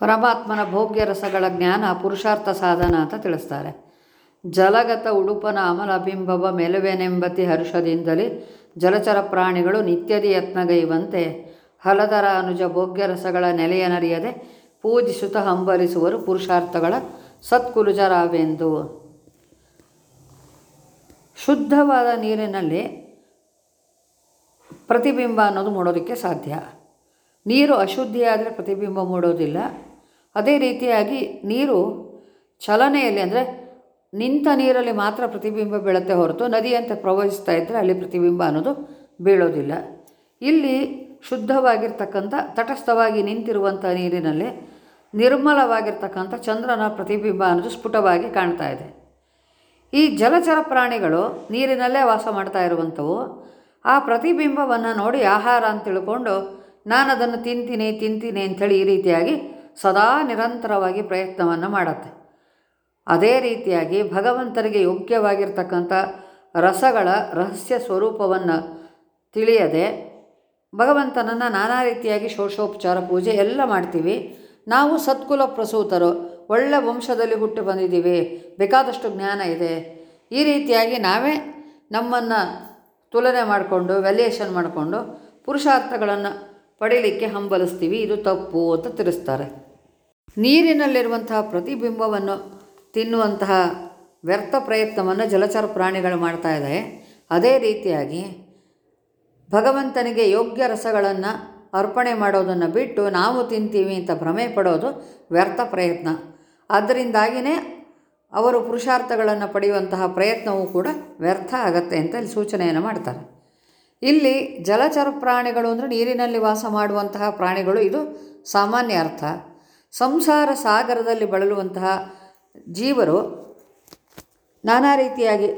ಪರಮಾತ್ಮನ ಭೋಗ್ಯ ರಸಗಳ ಜ್ಞಾನ ಪುರುಷಾರ್ಥ ಸಾಧನ ಅಂತ ತಿಳಿಸ್ತಾರೆ. ಜಲಗತ ಉಡುಪನ ಅಮಲ ಬಿಂಬವ ಮೆಲುವೆನೆಂಬತಿ ಹರ್ಷದಿಂದಲೇ ಜಲಚರ ಪ್ರಾಣಿಗಳು ನಿತ್ಯದಿ ಯತ್ನಗೈವಂತೆ ಹಲದರ ಅನುಜ ಭೋಗ್ಯ ರಸಗಳ ನೆಲೆಯನರಿಯದೆ ಪೂಜಿಸುತ್ತ ಹಂಬಲಿಸುವರು ಪುರುಷಾರ್ಥಗಳ ಸತ್ಕುಲುಜರಾವೆಂದು. ಶುದ್ಧವಾದ ನೀರಿನಲ್ಲಿ ಪ್ರತಿಬಿಂಬ ಅನ್ನೋದು ಮೂಡೋದಕ್ಕೆ ಸಾಧ್ಯ. ನೀರು ಅಶುದ್ಧಿಯಾದರೆ ಪ್ರತಿಬಿಂಬ ಮೂಡೋದಿಲ್ಲ. ಅದೇ ರೀತಿಯಾಗಿ ನೀರು ಚಲನೆಯಲ್ಲಿ ಅಂದರೆ ನಿಂತ ನೀರಲ್ಲಿ ಮಾತ್ರ ಪ್ರತಿಬಿಂಬ ಬೀಳುತ್ತೆ ಹೊರತು ನದಿಯಂತೆ ಪ್ರವಹಿಸ್ತಾ ಇದ್ದರೆ ಅಲ್ಲಿ ಪ್ರತಿಬಿಂಬ ಅನ್ನೋದು ಬೀಳೋದಿಲ್ಲ. ಇಲ್ಲಿ ಶುದ್ಧವಾಗಿರ್ತಕ್ಕಂಥ, ತಟಸ್ಥವಾಗಿ ನಿಂತಿರುವಂಥ ನೀರಿನಲ್ಲಿ ನಿರ್ಮಲವಾಗಿರ್ತಕ್ಕಂಥ ಚಂದ್ರನ ಪ್ರತಿಬಿಂಬ ಅನ್ನೋದು ಸ್ಫುಟವಾಗಿ ಕಾಣ್ತಾ ಇದೆ. ಈ ಜಲಚರ ಪ್ರಾಣಿಗಳು ನೀರಿನಲ್ಲೇ ವಾಸ ಮಾಡ್ತಾ ಇರುವಂಥವು, ಆ ಪ್ರತಿಬಿಂಬವನ್ನು ನೋಡಿ ಆಹಾರ ಅಂತ ತಿಳ್ಕೊಂಡು ನಾನು ಅದನ್ನು ತಿಂತೀನಿ ತಿಂತೀನಿ ಅಂಥೇಳಿ ಈ ರೀತಿಯಾಗಿ ಸದಾ ನಿರಂತರವಾಗಿ ಪ್ರಯತ್ನವನ್ನು ಮಾಡುತ್ತೆ. ಅದೇ ರೀತಿಯಾಗಿ ಭಗವಂತನಿಗೆ ಯೋಗ್ಯವಾಗಿರ್ತಕ್ಕಂಥ ರಸಗಳ ರಹಸ್ಯ ಸ್ವರೂಪವನ್ನು ತಿಳಿಯದೆ ಭಗವಂತನನ್ನು ನಾನಾ ರೀತಿಯಾಗಿ ಶೋಷೋಪಚಾರ ಪೂಜೆ ಎಲ್ಲ ಮಾಡ್ತೀವಿ. ನಾವು ಸತ್ಕುಲ ಪ್ರಸೂತರು, ಒಳ್ಳೆ ವಂಶದಲ್ಲಿ ಹುಟ್ಟು ಬಂದಿದ್ದೀವಿ, ಬೇಕಾದಷ್ಟು ಜ್ಞಾನ ಇದೆ. ಈ ರೀತಿಯಾಗಿ ನಾವೇ ನಮ್ಮನ್ನು ತುಲನೆ ಮಾಡಿಕೊಂಡು ವ್ಯಾಲ್ಯೂಯೇಷನ್ ಮಾಡಿಕೊಂಡು ಪುರುಷಾರ್ಥಗಳನ್ನು ಪಡೀಲಿಕ್ಕೆ ಹಂಬಲಿಸ್ತೀವಿ. ಇದು ತಪ್ಪು ಅಂತ ತಿಳಿಸ್ತಾರೆ. ನೀರಿನಲ್ಲಿರುವಂತಹ ಪ್ರತಿಬಿಂಬವನ್ನು ತಿನ್ನುವಂತಹ ವ್ಯರ್ಥ ಪ್ರಯತ್ನವನ್ನು ಜಲಚರ ಪ್ರಾಣಿಗಳು ಮಾಡ್ತಾ ಇದೆ. ಅದೇ ರೀತಿಯಾಗಿ ಭಗವಂತನಿಗೆ ಯೋಗ್ಯ ರಸಗಳನ್ನು ಅರ್ಪಣೆ ಮಾಡೋದನ್ನು ಬಿಟ್ಟು ನಾವು ತಿಂತೀವಿ ಅಂತ ಭ್ರಮೆ ಪಡೋದು ವ್ಯರ್ಥ ಪ್ರಯತ್ನ. ಆದ್ದರಿಂದಾಗಿಯೇ ಅವರು ಪುರುಷಾರ್ಥಗಳನ್ನು ಪಡೆಯುವಂತಹ ಪ್ರಯತ್ನವೂ ಕೂಡ ವ್ಯರ್ಥ ಆಗತ್ತೆ ಅಂತ ಇಲ್ಲಿ ಸೂಚನೆಯನ್ನು ಮಾಡ್ತಾರೆ. ಇಲ್ಲಿ ಜಲಚರ ಪ್ರಾಣಿಗಳು ಅಂದರೆ ನೀರಿನಲ್ಲಿ ವಾಸ ಮಾಡುವಂತಹ ಪ್ರಾಣಿಗಳು ಇದು ಸಾಮಾನ್ಯ ಅರ್ಥ. ಸಂಸಾರ ಸಾಗರದಲ್ಲಿ ಬಳಲುವಂತಹ ಜೀವರು ನಾನಾ ರೀತಿಯಾಗಿ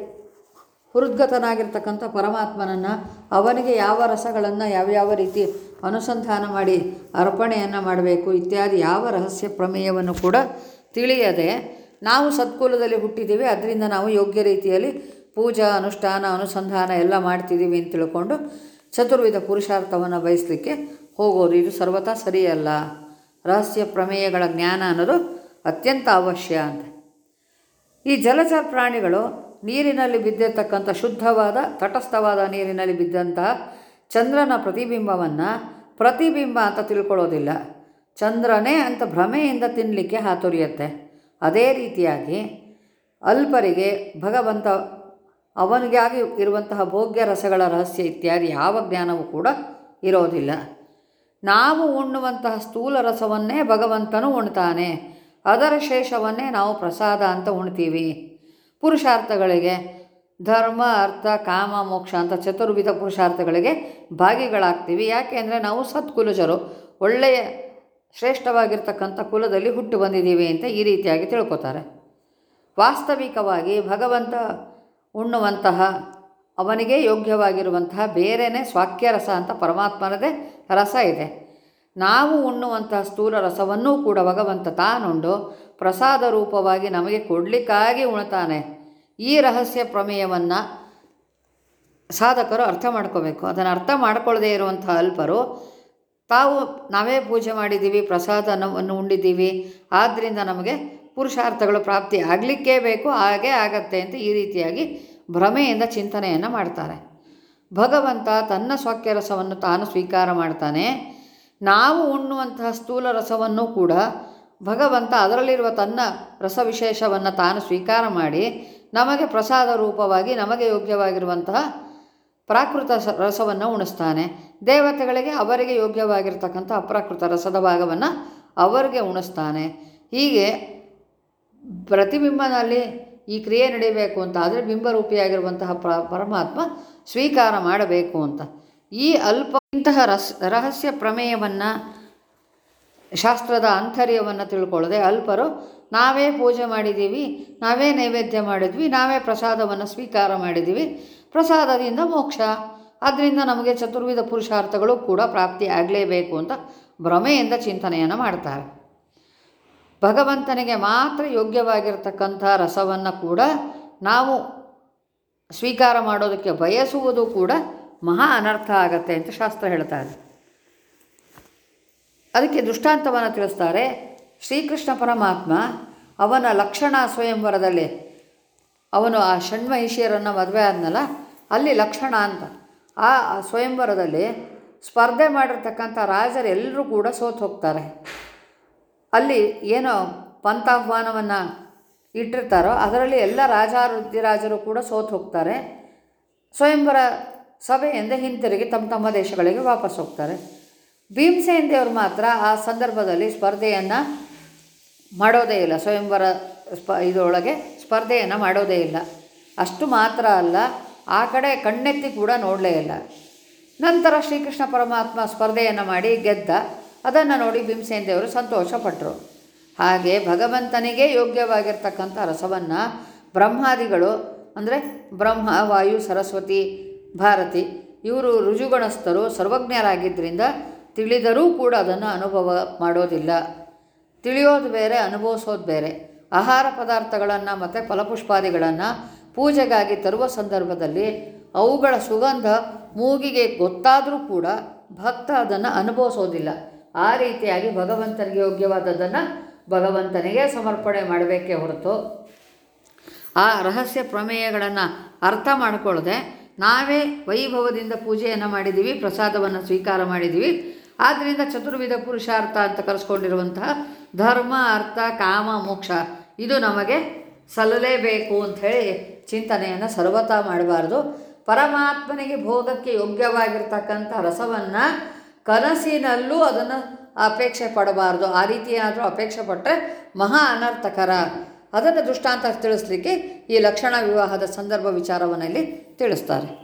ಹೃದ್ಗತನಾಗಿರ್ತಕ್ಕಂಥ ಪರಮಾತ್ಮನನ್ನು ಅವನಿಗೆ ಯಾವ ರಸಗಳನ್ನು ಯಾವ್ಯಾವ ರೀತಿ ಅನುಸಂಧಾನ ಮಾಡಿ ಅರ್ಪಣೆಯನ್ನು ಮಾಡಬೇಕು ಇತ್ಯಾದಿ ಯಾವ ರಹಸ್ಯ ಪ್ರಮೇಯವನ್ನು ಕೂಡ ತಿಳಿಯದೆ ನಾವು ಸತ್ಕುಲದಲ್ಲಿ ಹುಟ್ಟಿದ್ದೀವಿ, ಅದರಿಂದ ನಾವು ಯೋಗ್ಯ ರೀತಿಯಲ್ಲಿ ಪೂಜಾ, ಅನುಷ್ಠಾನ, ಅನುಸಂಧಾನ ಎಲ್ಲ ಮಾಡ್ತಿದ್ದೀವಿ ಅಂತ ತಿಳ್ಕೊಂಡು ಚತುರ್ವಿಧ ಪುರುಷಾರ್ಥವನ್ನು ಬಯಸಲಿಕ್ಕೆ ಹೋಗೋದು. ಇದು ಸರ್ವತಾ ಸರಿಯಲ್ಲ. ರಹಸ್ಯ ಪ್ರಮೇಯಗಳ ಜ್ಞಾನ ಅನ್ನೋದು ಅತ್ಯಂತ ಅವಶ್ಯ ಅಂತ. ಈ ಜಲಚರ ಪ್ರಾಣಿಗಳು ನೀರಿನಲ್ಲಿ ಬಿದ್ದಿರ್ತಕ್ಕಂಥ ಶುದ್ಧವಾದ, ತಟಸ್ಥವಾದ ನೀರಿನಲ್ಲಿ ಬಿದ್ದಂತಹ ಚಂದ್ರನ ಪ್ರತಿಬಿಂಬವನ್ನು ಪ್ರತಿಬಿಂಬ ಅಂತ ತಿಳ್ಕೊಳ್ಳೋದಿಲ್ಲ. ಚಂದ್ರನೇ ಅಂತ ಭ್ರಮೆಯಿಂದ ತಿನ್ನಲಿಕ್ಕೆ ಹಾತೊರಿಯುತ್ತೆ. ಅದೇ ರೀತಿಯಾಗಿ ಅಲ್ಪರಿಗೆ ಭಗವಂತ ಅವನಿಗಾಗಿ ಇರುವಂತಹ ಭೋಗ್ಯ ರಸಗಳ ರಹಸ್ಯ ಇತ್ಯಾದಿ ಯಾವ ಜ್ಞಾನವೂ ಕೂಡ ಇರೋದಿಲ್ಲ. ನಾವು ಉಣ್ಣುವಂತಹ ಸ್ಥೂಲ ರಸವನ್ನೇ ಭಗವಂತನು ಉಣ್ತಾನೆ. ಅದರ ಶೇಷವನ್ನೇ ನಾವು ಪ್ರಸಾದ ಅಂತ ಉಣ್ತೀವಿ. ಪುರುಷಾರ್ಥಗಳಿಗೆ ಧರ್ಮ, ಅರ್ಥ, ಕಾಮ, ಮೋಕ್ಷ ಅಂತ ಚತುರ್ವಿಧ ಪುರುಷಾರ್ಥಗಳಿಗೆ ಭಾಗಿಗಳಾಗ್ತೀವಿ. ಯಾಕೆ ಅಂದರೆ ನಾವು ಸತ್ಕುಲಜರು, ಒಳ್ಳೆಯ ಶ್ರೇಷ್ಠವಾಗಿರ್ತಕ್ಕಂಥ ಕುಲದಲ್ಲಿ ಹುಟ್ಟು ಬಂದಿದ್ದೀವಿ ಅಂತ ಈ ರೀತಿಯಾಗಿ ತಿಳ್ಕೊತಾರೆ. ವಾಸ್ತವಿಕವಾಗಿ ಭಗವಂತ ಉಣ್ಣುವಂತಹ, ಅವನಿಗೆ ಯೋಗ್ಯವಾಗಿರುವಂತಹ ಬೇರೆಯೇ ಸ್ವಾಕ್ಯ ರಸ ಅಂತ ಪರಮಾತ್ಮನದೇ ರಸ ಇದೆ. ನಾವು ಉಣ್ಣುವಂತಹ ಸ್ಥೂಲ ರಸವನ್ನೂ ಕೂಡ ಭಗವಂತ ತಾನುಂಡು ಪ್ರಸಾದ ರೂಪವಾಗಿ ನಮಗೆ ಕೊಡಲಿಕ್ಕಾಗಿ ಉಣ್ತಾನೆ. ಈ ರಹಸ್ಯ ಪ್ರಮೇಯವನ್ನು ಸಾಧಕರು ಅರ್ಥ ಮಾಡ್ಕೋಬೇಕು. ಅದನ್ನು ಅರ್ಥ ಮಾಡ್ಕೊಳ್ಳದೇ ಇರುವಂಥ ಅಲ್ಪರು ತಾವು ನಾವೇ ಪೂಜೆ ಮಾಡಿದ್ದೀವಿ ಪ್ರಸಾದವನ್ನು ಉಂಡಿದ್ದೀವಿ ಆದ್ದರಿಂದ ನಮಗೆ ಪುರುಷಾರ್ಥಗಳು ಪ್ರಾಪ್ತಿ ಆಗಲಿಕ್ಕೇ ಬೇಕು, ಹಾಗೇ ಆಗತ್ತೆ ಅಂತ ಈ ರೀತಿಯಾಗಿ ಭ್ರಮೆಯಿಂದ ಚಿಂತನೆಯನ್ನು ಮಾಡ್ತಾರೆ. ಭಗವಂತ ತನ್ನ ಸ್ವಾಕ್ಯ ರಸವನ್ನು ತಾನು ಸ್ವೀಕಾರ ಮಾಡ್ತಾನೆ. ನಾವು ಉಣ್ಣುವಂತಹ ಸ್ಥೂಲ ರಸವನ್ನು ಕೂಡ ಭಗವಂತ ಅದರಲ್ಲಿರುವ ತನ್ನ ರಸವಿಶೇಷವನ್ನು ತಾನು ಸ್ವೀಕಾರ ಮಾಡಿ ನಮಗೆ ಪ್ರಸಾದ ರೂಪವಾಗಿ, ನಮಗೆ ಯೋಗ್ಯವಾಗಿರುವಂತಹ ಪ್ರಾಕೃತ ರಸವನ್ನು ಉಣಿಸ್ತಾನೆ. ದೇವತೆಗಳಿಗೆ ಅವರಿಗೆ ಯೋಗ್ಯವಾಗಿರ್ತಕ್ಕಂಥ ಅಪ್ರಾಕೃತ ರಸದ ಭಾಗವನ್ನು ಅವರಿಗೆ ಉಣಿಸ್ತಾನೆ. ಹೀಗೆ ಪ್ರತಿಬಿಂಬನಲ್ಲಿ ಈ ಕ್ರಿಯೆ ನಡೀಬೇಕು ಅಂತ ಆದರೆ ಬಿಂಬರೂಪಿಯಾಗಿರುವಂತಹ ಪ್ರ ಪರಮಾತ್ಮ ಸ್ವೀಕಾರ ಮಾಡಬೇಕು ಅಂತ. ಈ ಅಲ್ಪ ಇಂತಹ ರಸ್ ರಹಸ್ಯ ಪ್ರಮೇಯವನ್ನು, ಶಾಸ್ತ್ರದ ಆಂತರ್ಯವನ್ನು ತಿಳ್ಕೊಳ್ಳದೆ ಅಲ್ಪರು ನಾವೇ ಪೂಜೆ ಮಾಡಿದ್ದೀವಿ, ನಾವೇ ನೈವೇದ್ಯ ಮಾಡಿದ್ವಿ, ನಾವೇ ಪ್ರಸಾದವನ್ನು ಸ್ವೀಕಾರ ಮಾಡಿದ್ದೀವಿ. ಪ್ರಸಾದದಿಂದ ಮೋಕ್ಷ. ಅದರಿಂದ ನಮಗೆ ಚತುರ್ವಿಧ ಪುರುಷಾರ್ಥಗಳು ಕೂಡ ಪ್ರಾಪ್ತಿ ಆಗಲೇಬೇಕು ಅಂತ ಭ್ರಮೆಯಿಂದ ಚಿಂತನೆಯನ್ನು ಮಾಡ್ತಾರೆ. ಭಗವಂತನಿಗೆ ಮಾತ್ರ ಯೋಗ್ಯವಾಗಿರ್ತಕ್ಕಂಥ ರಸವನ್ನು ಕೂಡ ನಾವು ಸ್ವೀಕಾರ ಮಾಡೋದಕ್ಕೆ ಬಯಸುವುದು ಕೂಡ ಮಹಾ ಅನರ್ಥ ಆಗತ್ತೆ ಅಂತ ಶಾಸ್ತ್ರ ಹೇಳ್ತಾ ಇದೆ. ಅದಕ್ಕೆ ದೃಷ್ಟಾಂತವನ್ನು ತಿಳಿಸ್ತಾರೆ, ಶ್ರೀಕೃಷ್ಣ ಪರಮಾತ್ಮ ಅವನ ಲಕ್ಷಣ ಸ್ವಯಂವರದಲ್ಲಿ, ಅವನು ಆ ಷಣ್ಮಹಿಷಿಯರನ್ನು ಮದುವೆ ಆದ್ನಲ್ಲ, ಅಲ್ಲಿ ಲಕ್ಷಣ ಅಂತ. ಆ ಸ್ವಯಂವರದಲ್ಲಿ ಸ್ಪರ್ಧೆ ಮಾಡಿರ್ತಕ್ಕಂಥ ರಾಜರೆಲ್ಲರೂ ಕೂಡ ಸೋತು ಹೋಗ್ತಾರೆ. ಅಲ್ಲಿ ಏನೋ ಪಂಥಾಹ್ವಾನವನ್ನು ಇಟ್ಟಿರ್ತಾರೋ, ಅದರಲ್ಲಿ ಎಲ್ಲ ರಾಜಾರುದ್ಯರಾಜರು ಕೂಡ ಸೋತು ಹೋಗ್ತಾರೆ. ಸ್ವಯಂವರ ಸಭೆಯಿಂದ ಹಿಂತಿರುಗಿ ತಮ್ಮ ತಮ್ಮ ದೇಶಗಳಿಗೆ ವಾಪಸ್ ಹೋಗ್ತಾರೆ. ಭೀಮಸೇನ್ ದೇವರು ಮಾತ್ರ ಆ ಸಂದರ್ಭದಲ್ಲಿ ಸ್ಪರ್ಧೆಯನ್ನು ಮಾಡೋದೇ ಇಲ್ಲ. ಸ್ವಯಂವರ ಸ್ಪ, ಇದರೊಳಗೆ ಸ್ಪರ್ಧೆಯನ್ನು ಮಾಡೋದೇ ಇಲ್ಲ. ಅಷ್ಟು ಮಾತ್ರ ಅಲ್ಲ, ಆ ಕಡೆ ಕಣ್ಣೆತ್ತಿ ಕೂಡ ನೋಡಲೇ ಇಲ್ಲ. ನಂತರ ಶ್ರೀಕೃಷ್ಣ ಪರಮಾತ್ಮ ಸ್ಪರ್ಧೆಯನ್ನು ಮಾಡಿ ಗೆದ್ದ. ಅದನ್ನು ನೋಡಿ ಭೀಮಸೇನ ದೇವರು ಸಂತೋಷಪಟ್ಟರು ಹಾಗೆ ಭಗವಂತನಿಗೆ ಯೋಗ್ಯವಾಗಿರ್ತಕ್ಕಂಥ ರಸವನ್ನು ಬ್ರಹ್ಮಾದಿಗಳು, ಅಂದರೆ ಬ್ರಹ್ಮ, ವಾಯು, ಸರಸ್ವತಿ, ಭಾರತಿ, ಇವರು ರುಜುಗಣಸ್ಥರು ಸರ್ವಜ್ಞರಾಗಿದ್ದರಿಂದ ತಿಳಿದರೂ ಕೂಡ ಅದನ್ನು ಅನುಭವ ಮಾಡೋದಿಲ್ಲ. ತಿಳಿಯೋದು ಬೇರೆ, ಅನುಭವಿಸೋದು ಬೇರೆ. ಆಹಾರ ಪದಾರ್ಥಗಳನ್ನು ಮತ್ತು ಫಲಪುಷ್ಪಾದಿಗಳನ್ನು ಪೂಜೆಗಾಗಿ ತರುವ ಸಂದರ್ಭದಲ್ಲಿ ಅವುಗಳ ಸುಗಂಧ ಮೂಗಿಗೆ ಗೊತ್ತಾದರೂ ಕೂಡ ಭಕ್ತ ಅದನ್ನು ಅನುಭವಿಸೋದಿಲ್ಲ. ಆ ರೀತಿಯಾಗಿ ಭಗವಂತನಿಗೆ ಯೋಗ್ಯವಾದದ್ದನ್ನು ಭಗವಂತನಿಗೆ ಸಮರ್ಪಣೆ ಮಾಡಬೇಕೇ ಹೊರತು. ಆ ರಹಸ್ಯ ಪ್ರಮೇಯಗಳನ್ನು ಅರ್ಥ ಮಾಡಿಕೊಳ್ಳದೆ ನಾವೇ ವೈಭವದಿಂದ ಪೂಜೆಯನ್ನು ಮಾಡಿದ್ದೀವಿ ಪ್ರಸಾದವನ್ನು ಸ್ವೀಕಾರ ಮಾಡಿದ್ದೀವಿ ಆದ್ದರಿಂದ ಚತುರ್ವಿಧ ಪುರುಷಾರ್ಥ ಅಂತ ಕರೆಸ್ಕೊಂಡಿರುವಂತಹ ಧರ್ಮ, ಅರ್ಥ, ಕಾಮ, ಮೋಕ್ಷ ಇದು ನಮಗೆ ಸಲ್ಲಲೇಬೇಕು ಅಂಥೇಳಿ ಚಿಂತನೆಯನ್ನು ಸರ್ವತಾ ಮಾಡಬಾರ್ದು. ಪರಮಾತ್ಮನಿಗೆ ಭೋಗಕ್ಕೆ ಯೋಗ್ಯವಾಗಿರ್ತಕ್ಕಂಥ ರಸವನ್ನು ಕನಸಿನಲ್ಲೂ ಅದನ್ನು ಅಪೇಕ್ಷೆ ಪಡಬಾರ್ದು. ಆ ರೀತಿಯಾದರೂ ಅಪೇಕ್ಷೆ ಪಟ್ಟರೆ ಮಹಾ ಅನರ್ಥಕರ. ಅದನ್ನು ದೃಷ್ಟಾಂತ ತಿಳಿಸ್ಲಿಕ್ಕೆ ಈ ಲಕ್ಷಣ ವಿವಾಹದ ಸಂದರ್ಭ ವಿಚಾರವನ್ನು ಇಲ್ಲಿ ತಿಳಿಸ್ತಾರೆ.